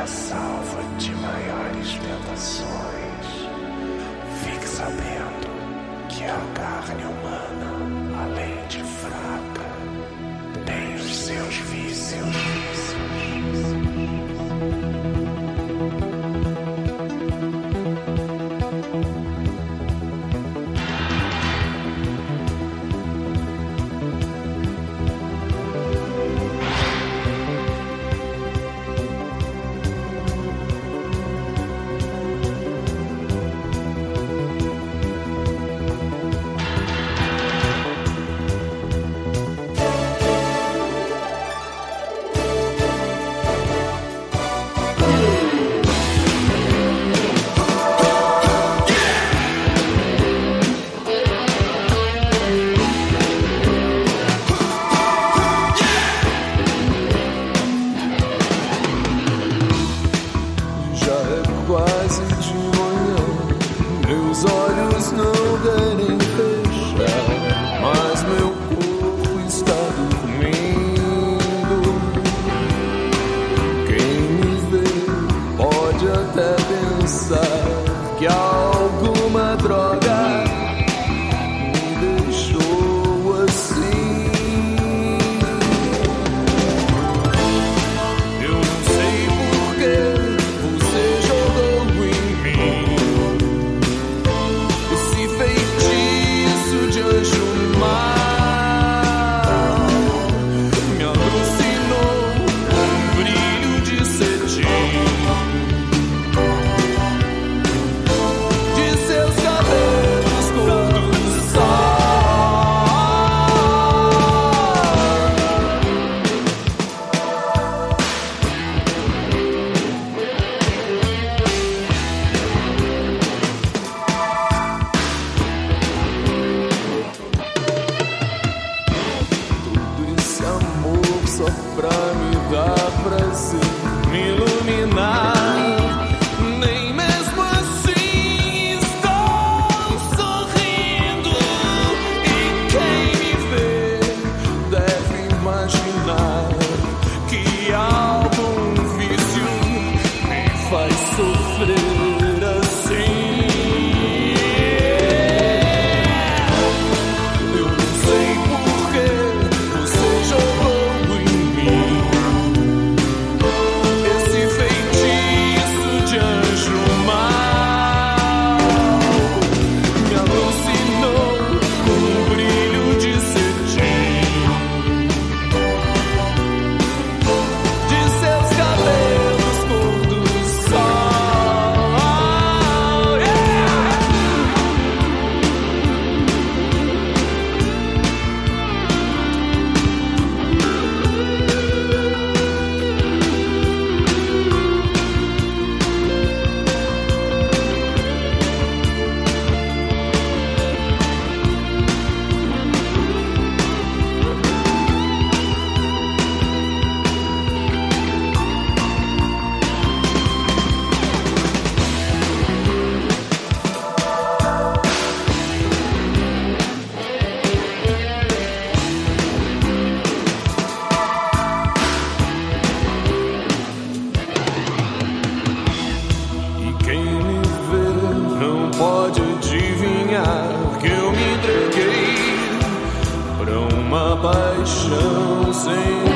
a salvo de maiores tentações. Fique sabendo que a carne humana, além de fraca, tem os seus vícios. answer. Go paixão, Senhor.